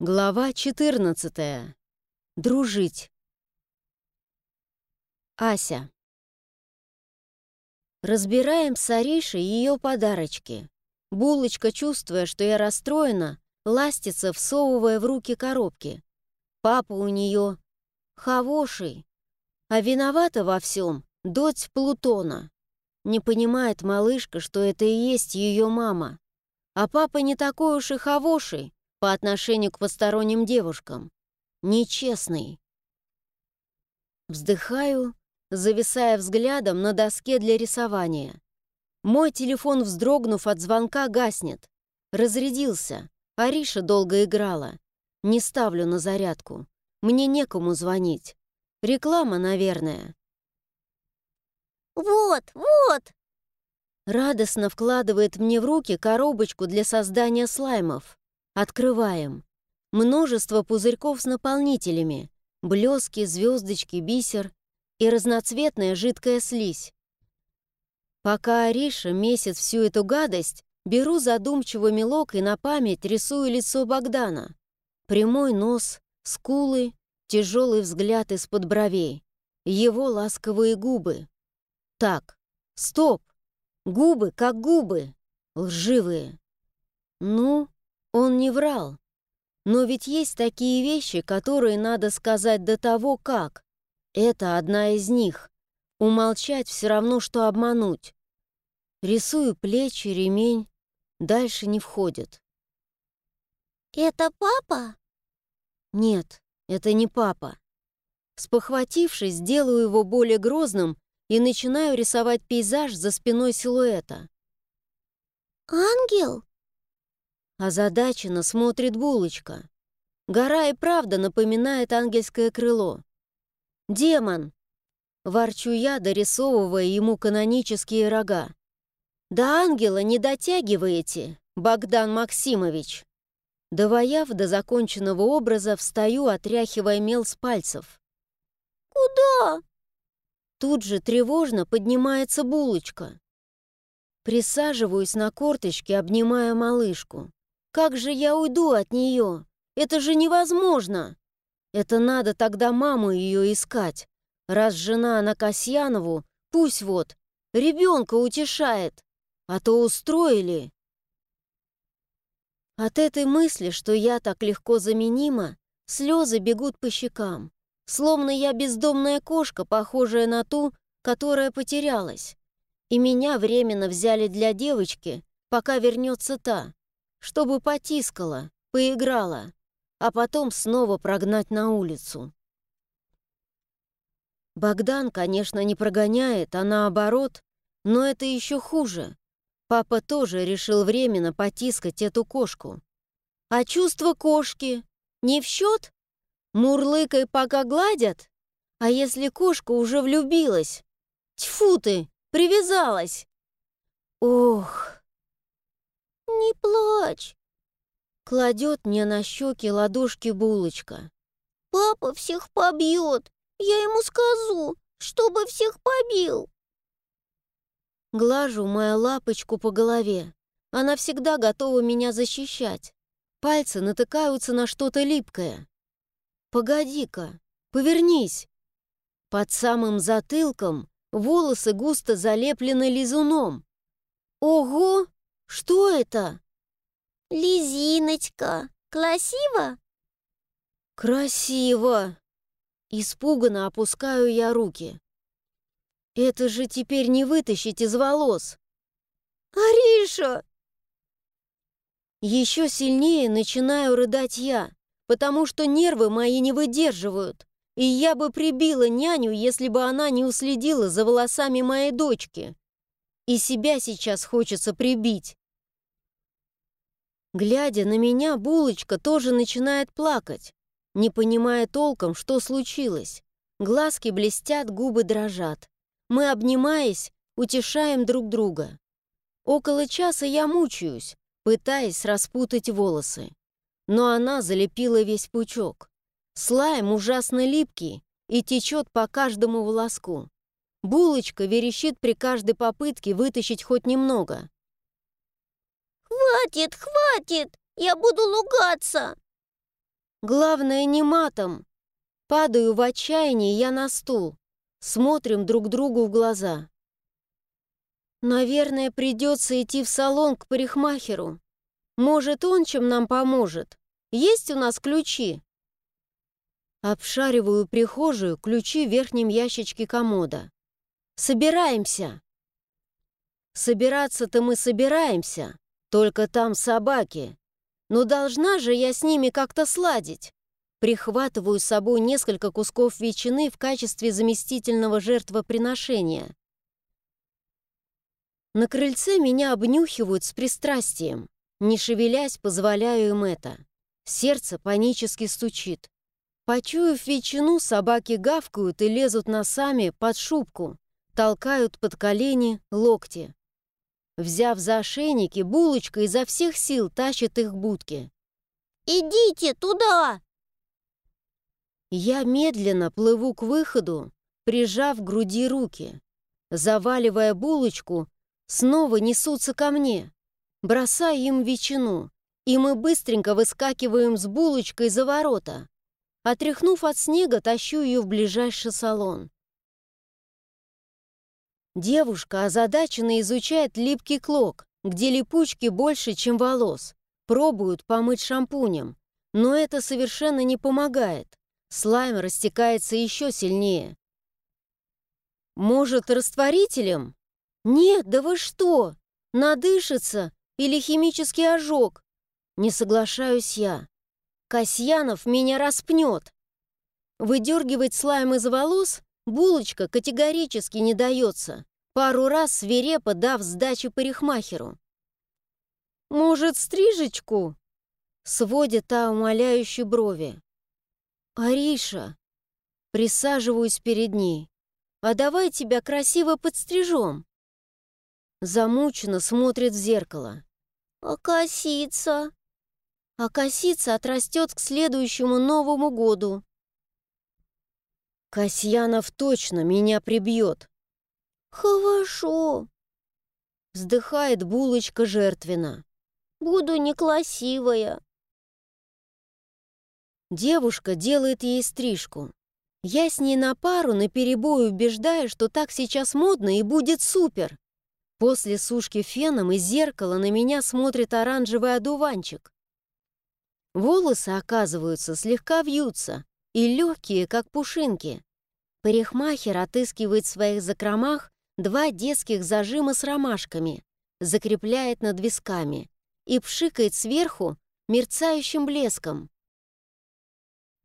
Глава 14. Дружить. Ася. Разбираем с Аришей ее подарочки. Булочка, чувствуя, что я расстроена, ластится, всовывая в руки коробки. Папа у нее хавоший, а виновата во всем дочь Плутона. Не понимает малышка, что это и есть ее мама. А папа не такой уж и хавоший, по отношению к посторонним девушкам. Нечестный. Вздыхаю, зависая взглядом на доске для рисования. Мой телефон, вздрогнув от звонка, гаснет. Разрядился. Ариша долго играла. Не ставлю на зарядку. Мне некому звонить. Реклама, наверное. «Вот, вот!» Радостно вкладывает мне в руки коробочку для создания слаймов. Открываем. Множество пузырьков с наполнителями, блески, звездочки, бисер и разноцветная жидкая слизь. Пока Ариша месяц всю эту гадость, беру задумчиво мелок и на память рисую лицо Богдана. Прямой нос, скулы, тяжелый взгляд из-под бровей, его ласковые губы. Так, стоп! Губы как губы, лживые. Ну, он не врал. Но ведь есть такие вещи, которые надо сказать до того, как. Это одна из них. Умолчать все равно, что обмануть. Рисую плечи, ремень. Дальше не входит. «Это папа?» Нет, это не папа. Спохватившись, делаю его более грозным и начинаю рисовать пейзаж за спиной силуэта. «Ангел?» Озадаченно смотрит булочка. Гора и правда напоминает ангельское крыло. «Демон!» Ворчу я, дорисовывая ему канонические рога. «До ангела не дотягиваете, Богдан Максимович!» Довояв до законченного образа, встаю, отряхивая мел с пальцев. «Куда?» Тут же тревожно поднимается булочка. Присаживаюсь на корточки, обнимая малышку. Как же я уйду от нее? Это же невозможно! Это надо тогда маму ее искать. Раз жена на Касьянову, пусть вот, ребенка утешает. А то устроили. От этой мысли, что я так легко заменима, слезы бегут по щекам. Словно я бездомная кошка, похожая на ту, которая потерялась. И меня временно взяли для девочки, пока вернется та чтобы потискала, поиграла, а потом снова прогнать на улицу. Богдан, конечно, не прогоняет, а наоборот, но это еще хуже. Папа тоже решил временно потискать эту кошку. А чувство кошки не в счет? Мурлыкой пока гладят? А если кошка уже влюбилась? Тьфу ты, привязалась! Ох! «Не плачь!» Кладет мне на щеки ладошки булочка. «Папа всех побьет! Я ему скажу, чтобы всех побил!» Глажу мою лапочку по голове. Она всегда готова меня защищать. Пальцы натыкаются на что-то липкое. «Погоди-ка, повернись!» Под самым затылком волосы густо залеплены лизуном. «Ого! Что это?» «Лизиночка. Красиво?» «Красиво!» Испуганно опускаю я руки. «Это же теперь не вытащить из волос!» «Ариша!» Еще сильнее начинаю рыдать я, потому что нервы мои не выдерживают, и я бы прибила няню, если бы она не уследила за волосами моей дочки. И себя сейчас хочется прибить. Глядя на меня, булочка тоже начинает плакать, не понимая толком, что случилось. Глазки блестят, губы дрожат. Мы, обнимаясь, утешаем друг друга. Около часа я мучаюсь, пытаясь распутать волосы. Но она залепила весь пучок. Слайм ужасно липкий и течет по каждому волоску. Булочка верещит при каждой попытке вытащить хоть немного. «Хватит, хватит! Я буду лугаться!» Главное, не матом. Падаю в отчаянии я на стул. Смотрим друг другу в глаза. Наверное, придется идти в салон к парикмахеру. Может, он чем нам поможет. Есть у нас ключи? Обшариваю прихожую, ключи в верхнем ящичке комода. Собираемся. Собираться-то мы собираемся, только там собаки. Но должна же я с ними как-то сладить. Прихватываю с собой несколько кусков ветчины в качестве заместительного жертвоприношения. На крыльце меня обнюхивают с пристрастием. Не шевелясь, позволяю им это. Сердце панически стучит. Почуяв ветчину, собаки гавкают и лезут носами под шубку, толкают под колени, локти. Взяв за ошейники, булочка изо всех сил тащит их к будке. «Идите туда!» Я медленно плыву к выходу, прижав к груди руки. Заваливая булочку, снова несутся ко мне. Бросаю им ветчину, и мы быстренько выскакиваем с булочкой за ворота. Отряхнув от снега, тащу ее в ближайший салон. Девушка озадаченно изучает липкий клок, где липучки больше, чем волос. Пробуют помыть шампунем. Но это совершенно не помогает. Слайм растекается еще сильнее. Может, растворителем? Нет, да вы что? Надышится или химический ожог? Не соглашаюсь я. Касьянов меня распнет. Выдергивать слайм из волос Булочка категорически не дается, пару раз свирепо дав сдачу парикмахеру. «Может, стрижечку?» Сводит та умоляющие брови. «Ариша!» Присаживаюсь перед ней. «А давай тебя красиво подстрижем!» Замученно смотрит в зеркало. «А косица?» «А косица отрастет к следующему Новому году», Касьянов точно меня прибьет. Хорошо. Вздыхает булочка жертвенно. Буду некрасивая. Девушка делает ей стрижку. Я с ней на пару наперебой убеждаю, что так сейчас модно и будет супер. После сушки феном из зеркала на меня смотрит оранжевый одуванчик. Волосы, оказываются, слегка вьются, и легкие, как пушинки. Парикмахер отыскивает в своих закромах два детских зажима с ромашками, закрепляет над висками и пшикает сверху мерцающим блеском.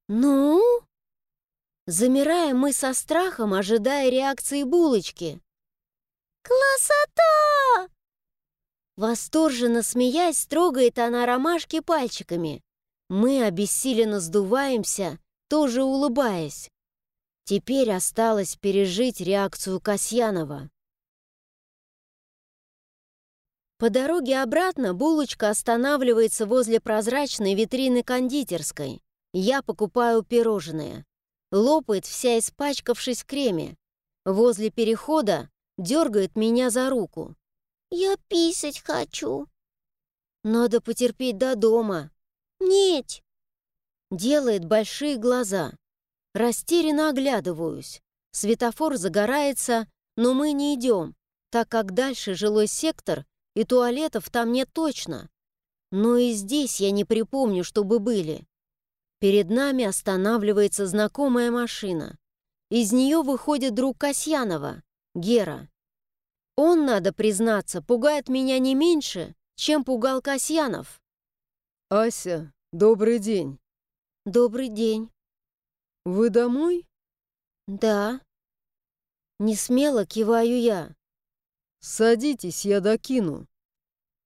«Ну?» Замираем мы со страхом, ожидая реакции булочки. «Красота!» Восторженно смеясь, трогает она ромашки пальчиками. Мы обессиленно сдуваемся, тоже улыбаясь. Теперь осталось пережить реакцию Касьянова. По дороге обратно булочка останавливается возле прозрачной витрины кондитерской. Я покупаю пирожные. Лопает вся испачкавшись в креме. Возле перехода дергает меня за руку. «Я писать хочу». «Надо потерпеть до дома». «Нет». Делает большие глаза. Растерянно оглядываюсь. Светофор загорается, но мы не идем, так как дальше жилой сектор, и туалетов там нет точно. Но и здесь я не припомню, чтобы были. Перед нами останавливается знакомая машина. Из нее выходит друг Касьянова, Гера. Он, надо признаться, пугает меня не меньше, чем пугал Касьянов. «Ася, добрый день». «Добрый день». «Вы домой?» «Да». Не смело киваю я. «Садитесь, я докину».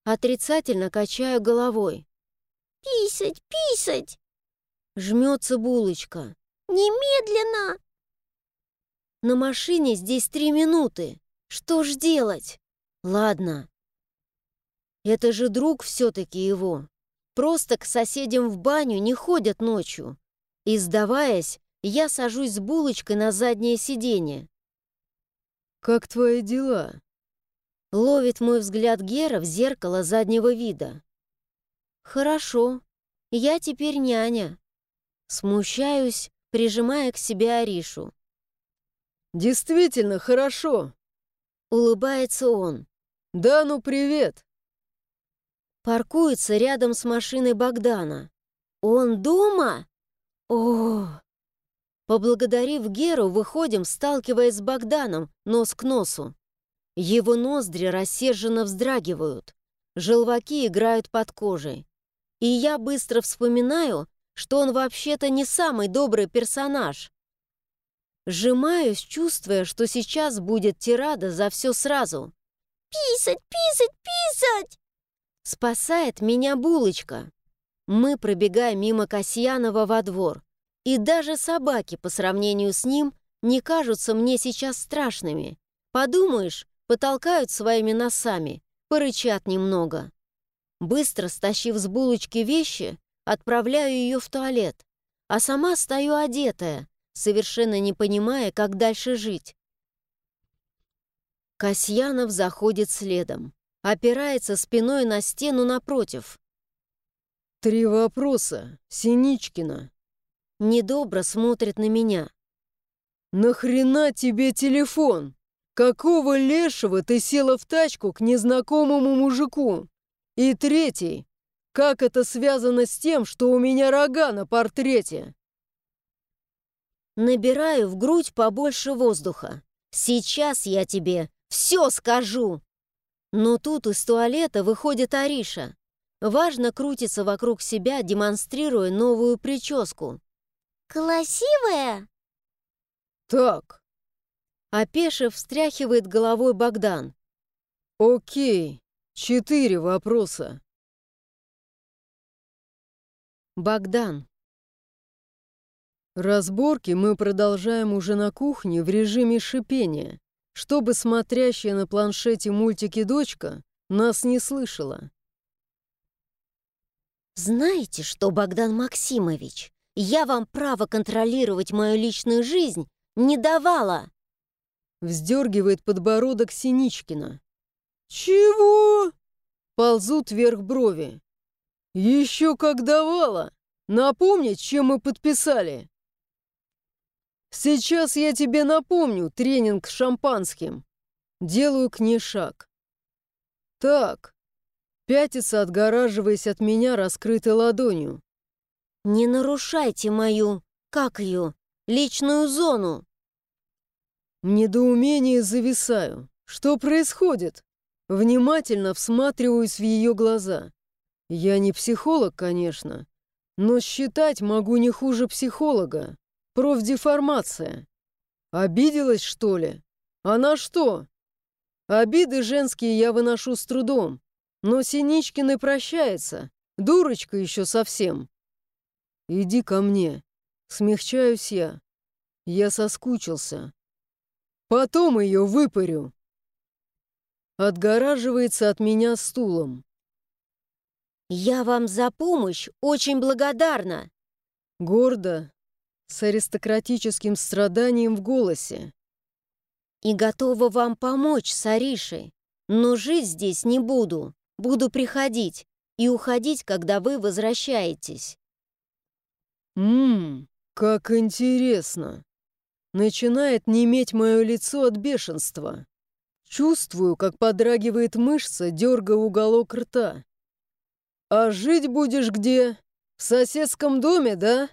Отрицательно качаю головой. «Писать, писать!» Жмется булочка. «Немедленно!» На машине здесь три минуты. Что ж делать? Ладно. Это же друг все-таки его. Просто к соседям в баню не ходят ночью. И, сдаваясь, я сажусь с булочкой на заднее сиденье. «Как твои дела?» Ловит мой взгляд Гера в зеркало заднего вида. «Хорошо. Я теперь няня». Смущаюсь, прижимая к себе Аришу. «Действительно хорошо!» Улыбается он. «Да ну привет!» Паркуется рядом с машиной Богдана. «Он дома?» О! Поблагодарив Геру, выходим, сталкиваясь с Богданом, нос к носу. Его ноздри рассерженно вздрагивают, желваки играют под кожей. И я быстро вспоминаю, что он вообще-то не самый добрый персонаж. Сжимаюсь, чувствуя, что сейчас будет тирада за все сразу. Писать, писать, писать! Спасает меня булочка. Мы пробегаем мимо Касьянова во двор, и даже собаки по сравнению с ним не кажутся мне сейчас страшными. Подумаешь, потолкают своими носами, порычат немного. Быстро стащив с булочки вещи, отправляю ее в туалет, а сама стою одетая, совершенно не понимая, как дальше жить. Касьянов заходит следом, опирается спиной на стену напротив. «Три вопроса, Синичкина». Недобро смотрит на меня. «Нахрена тебе телефон? Какого лешего ты села в тачку к незнакомому мужику? И третий, как это связано с тем, что у меня рога на портрете?» Набираю в грудь побольше воздуха. Сейчас я тебе все скажу. Но тут из туалета выходит Ариша. Важно крутится вокруг себя, демонстрируя новую прическу. Красивая? «Так, Опешив, встряхивает головой Богдан. окей, четыре вопроса». Богдан. Разборки мы продолжаем уже на кухне в режиме шипения, чтобы смотрящая на планшете мультики дочка нас не слышала. Знаете что, Богдан Максимович, я вам право контролировать мою личную жизнь не давала. Вздергивает подбородок Синичкина. «Чего?» Ползут вверх брови. «Еще как давала! Напомнить, чем мы подписали!» «Сейчас я тебе напомню тренинг с шампанским. Делаю к ней шаг. Так, пятится, отгораживаясь от меня раскрытой ладонью. Не нарушайте мою, как ее, личную зону. В недоумении зависаю. Что происходит? Внимательно всматриваюсь в ее глаза. Я не психолог, конечно, но считать могу не хуже психолога. Профдеформация. Обиделась, что ли? Она что? Обиды женские я выношу с трудом, но Синичкиной прощается. Дурочка еще совсем. Иди ко мне. Смягчаюсь я. Я соскучился. Потом ее выпарю. Отгораживается от меня стулом. Я вам за помощь очень благодарна. Гордо, с аристократическим страданием в голосе. И готова вам помочь с Аришей. Но жить здесь не буду. Буду приходить и уходить, когда вы возвращаетесь. Ммм, как интересно. Начинает неметь мое лицо от бешенства. Чувствую, как подрагивает мышца, дергая уголок рта. «А жить будешь где? В соседском доме, да?»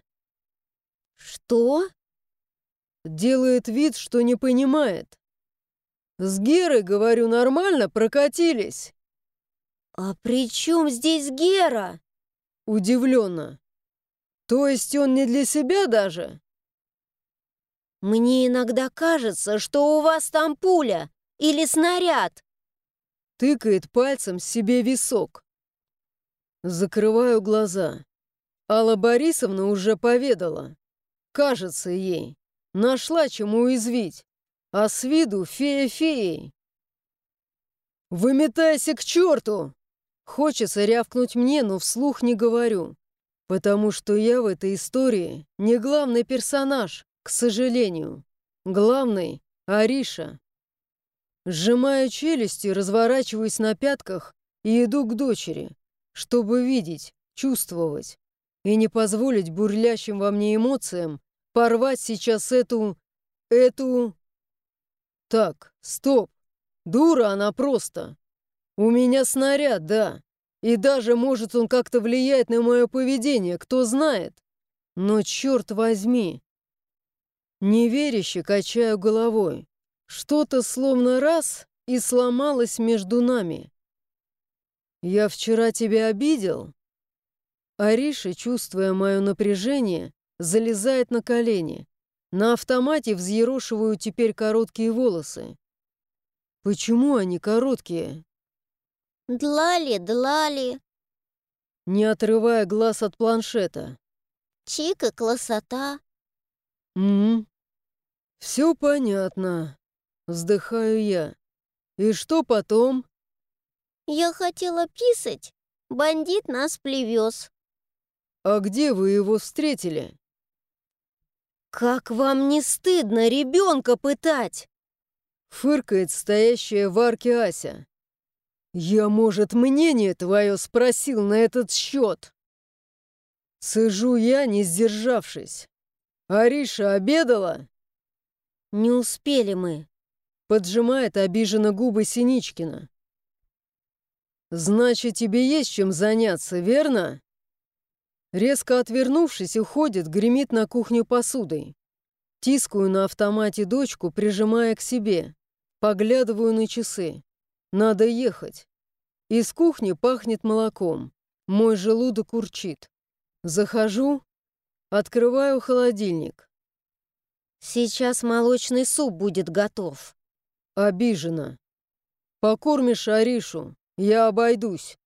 Что? Делает вид, что не понимает. «С Герой, говорю, нормально прокатились?» А при чем здесь Гера? Удивленно. «То есть он не для себя даже?» Мне иногда кажется, что у вас там пуля или снаряд. Тыкает пальцем себе висок. Закрываю глаза. Алла Борисовна уже поведала. Кажется ей. Нашла чему уязвить. А с виду фея феей. «Выметайся к черту!» Хочется рявкнуть мне, но вслух не говорю. Потому что я в этой истории не главный персонаж, к сожалению. Главный — Ариша. Сжимаю челюсти, разворачиваюсь на пятках и иду к дочери, чтобы видеть, чувствовать. И не позволить бурлящим во мне эмоциям порвать сейчас эту... эту... Так, стоп. Дура она просто. У меня снаряд, да. И даже, может, он как-то влияет на мое поведение, кто знает. Но черт возьми. Неверяще качаю головой. Что-то словно раз и сломалось между нами. Я вчера тебя обидел? Ариша, чувствуя мое напряжение, залезает на колени. На автомате взъерошиваю теперь короткие волосы. Почему они короткие? Длали, длали. Не отрывая глаз от планшета. Чика, красота. М, Все понятно. Вздыхаю я. И что потом? Я хотела писать. Бандит нас привез. А где вы его встретили? «Как вам не стыдно ребенка пытать?» Фыркает стоящая в арке Ася. «Я, может, мнение твое спросил на этот счет?» Сижу я, не сдержавшись. «Ариша обедала?» «Не успели мы», — поджимает обиженно губы Синичкина. «Значит, тебе есть чем заняться, верно?» Резко отвернувшись, уходит, гремит на кухню посудой. Тискаю на автомате дочку, прижимая к себе. Поглядываю на часы. Надо ехать. Из кухни пахнет молоком. Мой желудок урчит. Захожу, открываю холодильник. «Сейчас молочный суп будет готов». Обижена. «Покормишь Аришу, я обойдусь».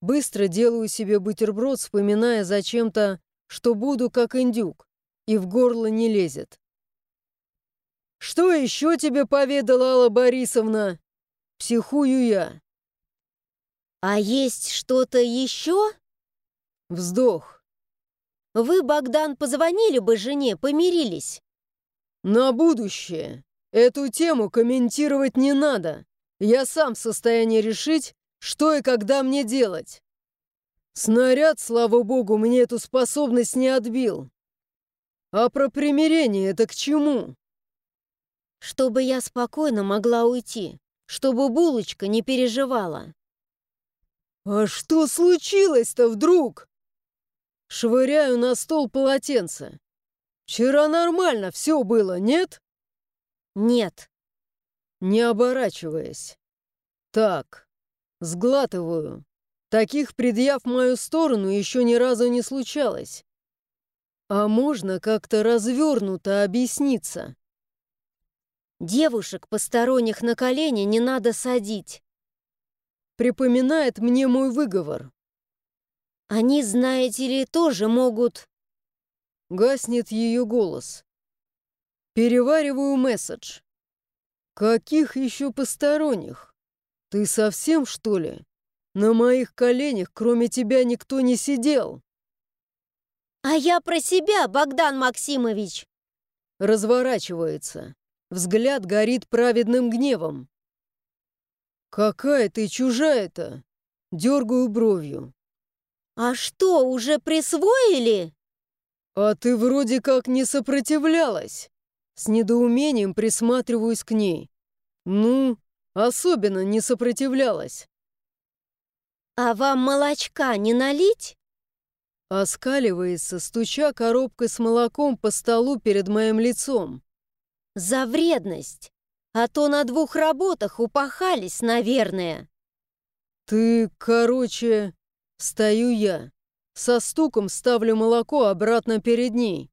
Быстро делаю себе бутерброд, вспоминая зачем-то, что буду как индюк, и в горло не лезет. «Что еще тебе поведала Алла Борисовна?» Психую я. «А есть что-то еще?» Вздох. «Вы, Богдан, позвонили бы жене, помирились». «На будущее. Эту тему комментировать не надо. Я сам в состоянии решить, что и когда мне делать? Снаряд, слава богу, мне эту способность не отбил. А про примирение это к чему? Чтобы я спокойно могла уйти, чтобы булочка не переживала. А что случилось-то вдруг? Швыряю на стол полотенце. Вчера нормально все было, нет? Нет. Не оборачиваясь. Так, Сглатываю. Таких предъяв в мою сторону еще ни разу не случалось. А можно как-то развернуто объясниться? Девушек посторонних на колени не надо садить. Припоминает мне мой выговор. Они, знаете ли, тоже могут... Гаснет ее голос. Перевариваю месседж. Каких еще посторонних? «Ты совсем, что ли? На моих коленях, кроме тебя, никто не сидел!» «А я про себя, Богдан Максимович!» Разворачивается. Взгляд горит праведным гневом. «Какая ты чужая-то!» Дергаю бровью. «А что, уже присвоили?» «А ты вроде как не сопротивлялась!» С недоумением присматриваюсь к ней. «Ну, Особенно не сопротивлялась. «А вам молочка не налить?» Оскаливается, стуча коробкой с молоком по столу перед моим лицом. «За вредность! А то на двух работах упахались, наверное!» «Ты, короче...» Стою я. Со стуком ставлю молоко обратно перед ней.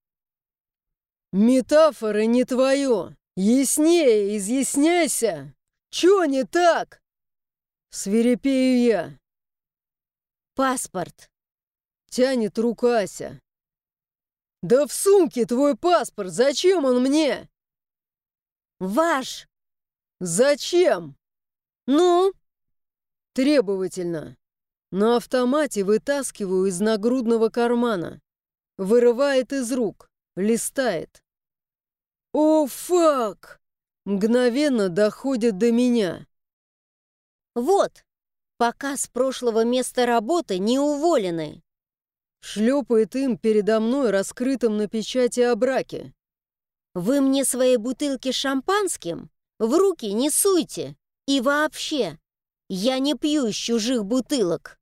«Метафоры не твое! Яснее изъясняйся!» Чё не так?» Свирепею я. «Паспорт!» Тянет руку Ася. «Да в сумке твой паспорт! Зачем он мне?» «Ваш!» «Зачем?» «Ну?» Требовательно. На автомате вытаскиваю из нагрудного кармана. Вырывает из рук. Листает. «О, фак!» Мгновенно доходит до меня. Вот, пока с прошлого места работы не уволены. шлепает им передо мной, раскрытым на печати о браке. Вы мне свои бутылки шампанским в руки не суйте. И вообще, я не пью из чужих бутылок.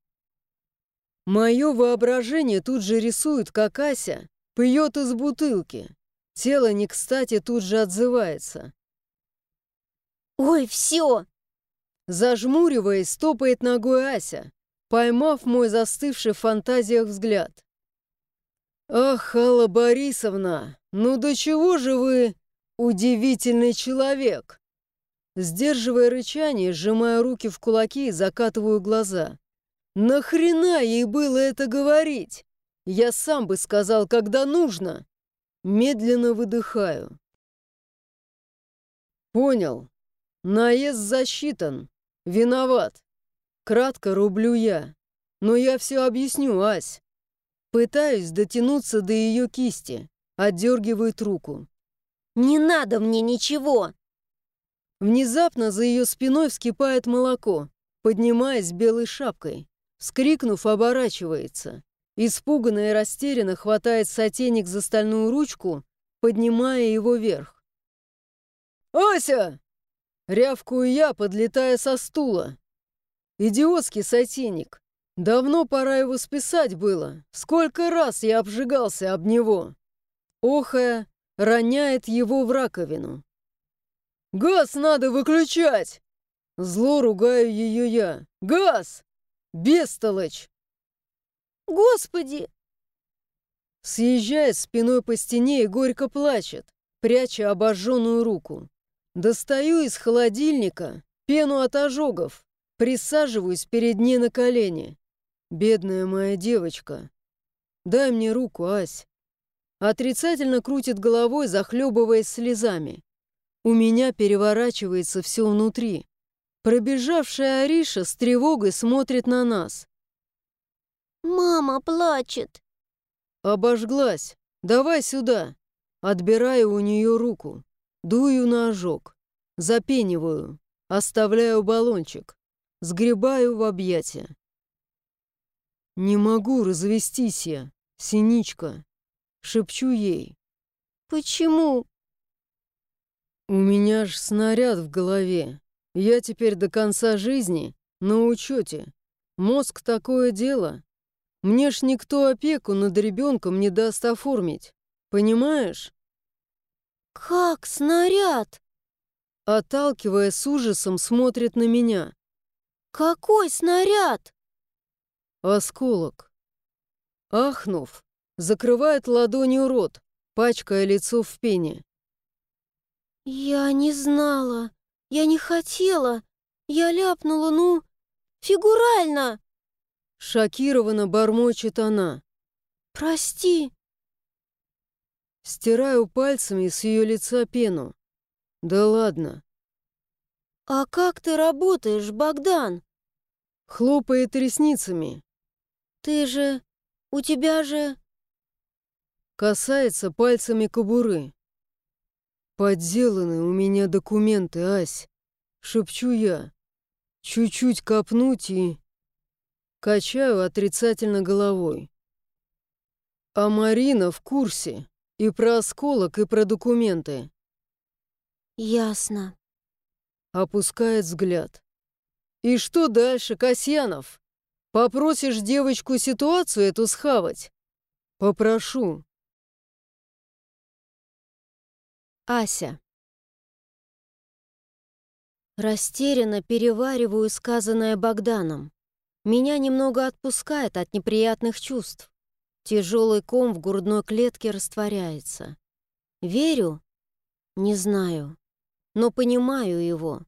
Мое воображение тут же рисует, как Ася пьет из бутылки. Тело не кстати тут же отзывается. Ой, все! Зажмуриваясь, стопает ногой Ася, поймав мой застывший в фантазиях взгляд. «Ах, Алла Борисовна, ну до чего же вы удивительный человек!» Сдерживая рычание, сжимая руки в кулаки закатываю глаза. «Нахрена ей было это говорить? Я сам бы сказал, когда нужно!» Медленно выдыхаю. «Понял. Наезд засчитан. Виноват. Кратко рублю я. Но я все объясню, Ась. Пытаюсь дотянуться до ее кисти. Отдергивает руку. «Не надо мне ничего!» Внезапно за ее спиной вскипает молоко, поднимаясь белой шапкой. Скрикнув, оборачивается. Испуганно и растерянно хватает сотейник за стальную ручку, поднимая его вверх. «Ася!» — рявкую я, подлетая со стула. «Идиотский сотейник. Давно пора его списать было. Сколько раз я обжигался об него!» Охая, роняет его в раковину. «Газ надо выключать!» Зло ругаю ее я. «Газ! Бестолочь!» Господи! Съезжает спиной по стене и горько плачет, пряча обожженную руку. Достаю из холодильника пену от ожогов, присаживаюсь перед ней на колени. Бедная моя девочка. Дай мне руку, Ась. Отрицательно крутит головой, захлебываясь слезами. У меня переворачивается все внутри. Пробежавшая Ариша с тревогой смотрит на нас. Мама плачет. Обожглась. Давай сюда. Отбираю у нее руку. Дую на ожог. Запениваю. Оставляю баллончик. Сгребаю в объятия. Не могу развестись я, синичка. Шепчу ей. Почему? У меня ж снаряд в голове. Я теперь до конца жизни на учете. Мозг такое дело. Мне ж никто опеку над ребенком не даст оформить. Понимаешь? Как снаряд? Отталкивая с ужасом, смотрит на меня. Какой снаряд? Осколок. Ахнув, закрывает ладонью рот, пачкая лицо в пене. Я не знала. Я не хотела. Я ляпнула, ну, фигурально. Шокированно бормочет она. «Прости!» Стираю пальцами с ее лица пену. «Да ладно!» «А как ты работаешь, Богдан?» Хлопает ресницами. «Ты же... у тебя же...» Касается пальцами кобуры. «Подделаны у меня документы, Ась!» Шепчу я. Чуть-чуть копнуть и... Качаю отрицательно головой. А Марина в курсе. И про осколок, и про документы. Ясно. Опускает взгляд. И что дальше, Касьянов? Попросишь девочку ситуацию эту схавать? Попрошу. Ася. Растерянно перевариваю сказанное Богданом. Меня немного отпускает от неприятных чувств. Тяжелый ком в грудной клетке растворяется. Верю? Не знаю. Но понимаю его.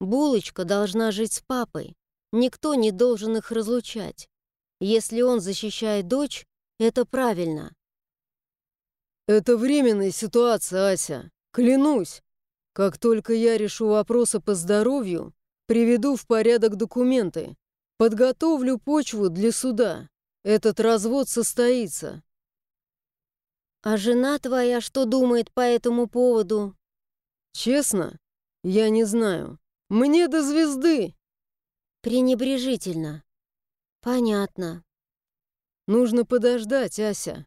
Булочка должна жить с папой. Никто не должен их разлучать. Если он защищает дочь, это правильно. Это временная ситуация, Ася. Клянусь. Как только я решу вопросы по здоровью, приведу в порядок документы. Подготовлю почву для суда. Этот развод состоится. А жена твоя что думает по этому поводу? Честно, я не знаю. Мне до звезды. Пренебрежительно. Понятно. Нужно подождать, Ася.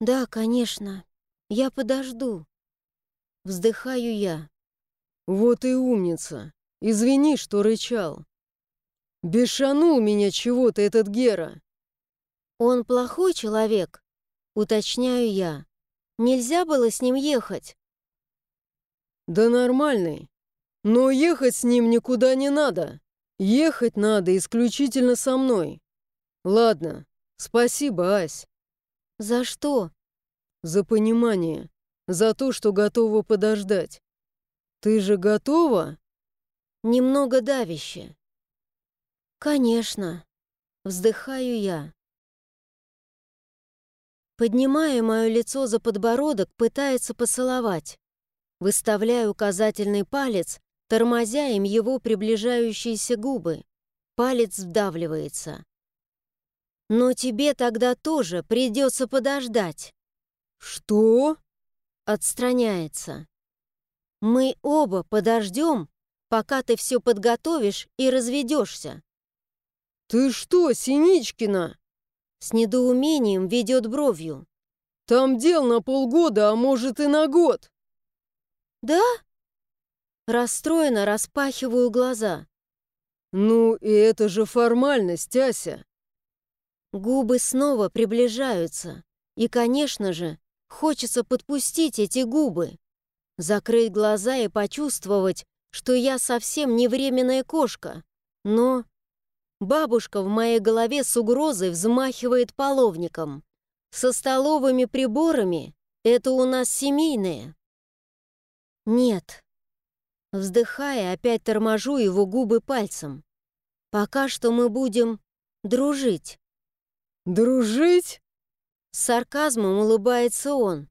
Да, конечно. Я подожду. Вздыхаю я. Вот и умница. Извини, что рычал. Бешанул меня чего-то этот Гера. Он плохой человек, уточняю я. Нельзя было с ним ехать. Да нормальный. Но ехать с ним никуда не надо. Ехать надо исключительно со мной. Ладно, спасибо, Ась. За что? За понимание. За то, что готова подождать. Ты же готова? Немного давище. Конечно. Вздыхаю я. Поднимая мое лицо за подбородок, пытается поцеловать. Выставляю указательный палец, тормозя им его приближающиеся губы. Палец вдавливается. Но тебе тогда тоже придется подождать. Что? Отстраняется. Мы оба подождем, пока ты все подготовишь и разведешься. Ты что, Синичкина? С недоумением ведет бровью. Там дел на полгода, а может и на год. Да? Расстроенно распахиваю глаза. Ну, и это же формальность, Ася. Губы снова приближаются. И, конечно же, хочется подпустить эти губы. Закрыть глаза и почувствовать, что я совсем не временная кошка. Но бабушка в моей голове с угрозой взмахивает половником. Со столовыми приборами это у нас семейное. Нет. Вздыхая, опять торможу его губы пальцем. Пока что мы будем дружить. «Дружить?» С сарказмом улыбается он.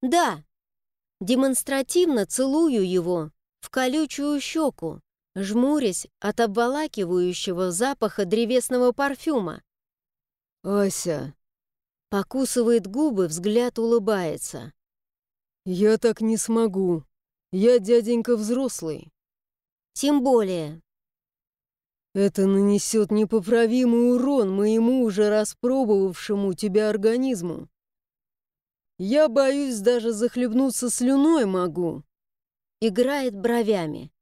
«Да». Демонстративно целую его в колючую щеку, жмурясь от обволакивающего запаха древесного парфюма. «Ася!» Покусывает губы, взгляд улыбается. «Я так не смогу. Я дяденька взрослый». «Тем более. Это нанесет непоправимый урон моему уже распробовавшему тебя организму. Я боюсь, даже захлебнуться слюной могу. Играет бровями.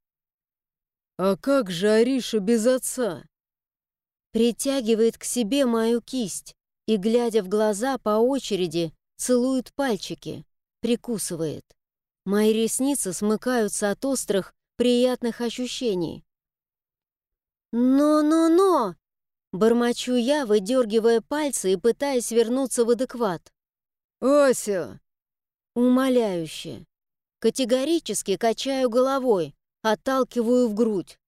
А как же Ариша без отца? Притягивает к себе мою кисть и, глядя в глаза по очереди, целует пальчики, прикусывает. Мои ресницы смыкаются от острых, приятных ощущений. «Но-но-но!» Бормочу я, выдергивая пальцы и пытаясь вернуться в адекват. «Ася!» Умоляюще. Категорически качаю головой, отталкиваю в грудь.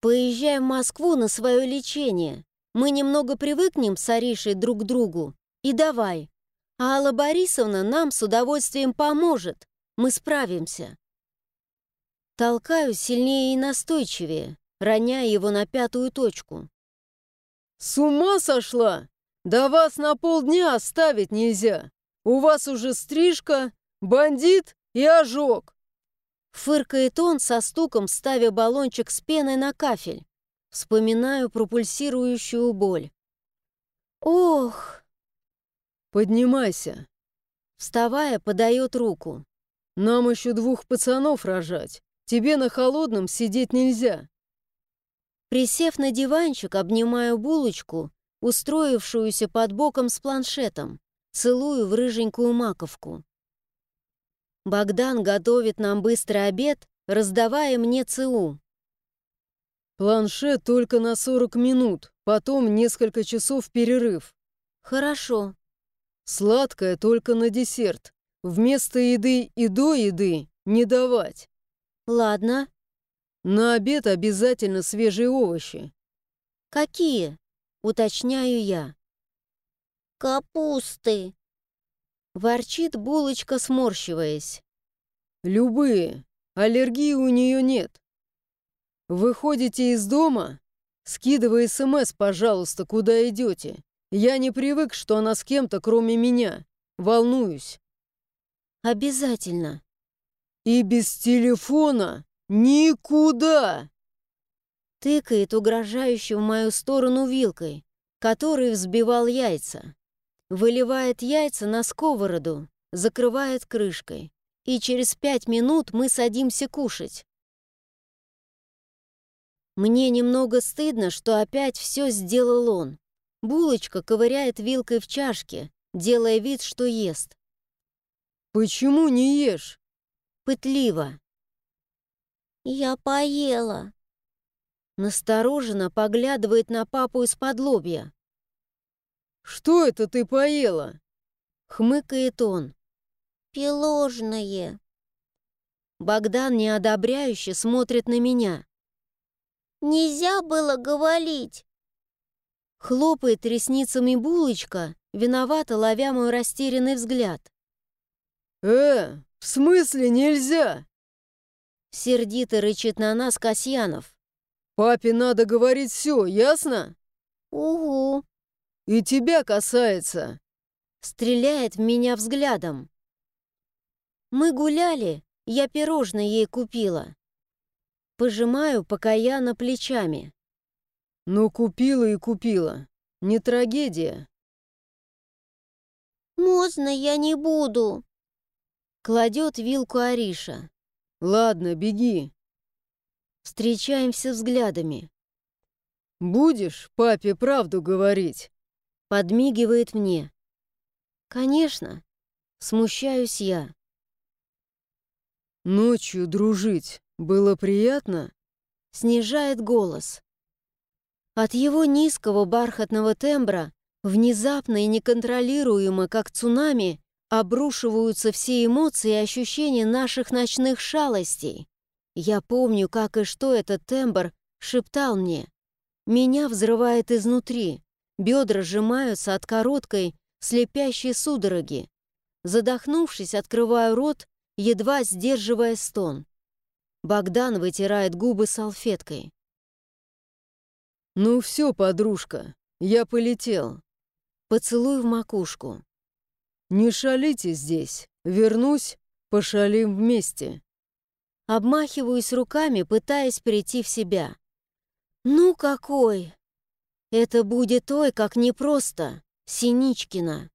Поезжаем в Москву на свое лечение. Мы немного привыкнем с Аришей друг к другу. И давай. А Алла Борисовна нам с удовольствием поможет. Мы справимся. Толкаю сильнее и настойчивее роняя его на пятую точку. «С ума сошла? Да вас на полдня оставить нельзя. У вас уже стрижка, бандит и ожог». Фыркает он со стуком, ставя баллончик с пеной на кафель. Вспоминаю пропульсирующую боль. «Ох!» «Поднимайся!» Вставая, подает руку. «Нам еще двух пацанов рожать. Тебе на холодном сидеть нельзя». Присев на диванчик, обнимаю булочку, устроившуюся под боком с планшетом, целую в рыженькую маковку. Богдан готовит нам быстрый обед, раздавая мне ЦУ. «Планшет только на 40 минут, потом несколько часов перерыв». «Хорошо». «Сладкое только на десерт. Вместо еды и до еды не давать». «Ладно». На обед обязательно свежие овощи. Какие? Уточняю я. Капусты. Ворчит булочка, сморщиваясь. Любые. Аллергии у нее нет. Выходите из дома? Скидывай СМС, пожалуйста, куда идете. Я не привык, что она с кем-то, кроме меня. Волнуюсь. Обязательно. И без телефона «Никуда!» Тыкает угрожающе в мою сторону вилкой. который взбивал яйца. Выливает яйца на сковороду, закрывает крышкой. И через пять минут мы садимся кушать. Мне немного стыдно, что опять все сделал он. Булочка ковыряет вилкой в чашке, делая вид, что ест. «Почему не ешь?» Пытливо. Я поела. Настороженно поглядывает на папу из-под лобья. «Что это ты поела?» Хмыкает он. Пиложное. Богдан неодобряюще смотрит на меня. Нельзя было говорить. Хлопает ресницами булочка, виновато ловя мой растерянный взгляд. «Э, в смысле нельзя?» Сердито рычит на нас Касьянов. «Папе надо говорить все, ясно?» Угу. «И тебя касается». Стреляет в меня взглядом. Мы гуляли, я пирожное ей купила. Пожимаю покаянно плечами. «Ну, купила и купила. Не трагедия». Можно я не буду? Кладет вилку Ариша. «Ладно, беги. Встречаемся взглядами. Будешь папе правду говорить?» Подмигивает мне. «Конечно». Смущаюсь я. «Ночью дружить было приятно?» Снижает голос. От его низкого бархатного тембра внезапно и неконтролируемо, как цунами, обрушиваются все эмоции и ощущения наших ночных шалостей. Я помню, как и что этот тембр шептал мне. Меня взрывает изнутри, бедра сжимаются от короткой, слепящей судороги. Задохнувшись, открываю рот, едва сдерживая стон. Богдан вытирает губы салфеткой. «Ну все, подружка, я полетел. Поцелуй в макушку. Не шалите здесь. Вернусь, пошалим вместе». Обмахиваюсь руками, пытаясь прийти в себя. «Ну какой! Это будет ой, как непросто, Синичкина!»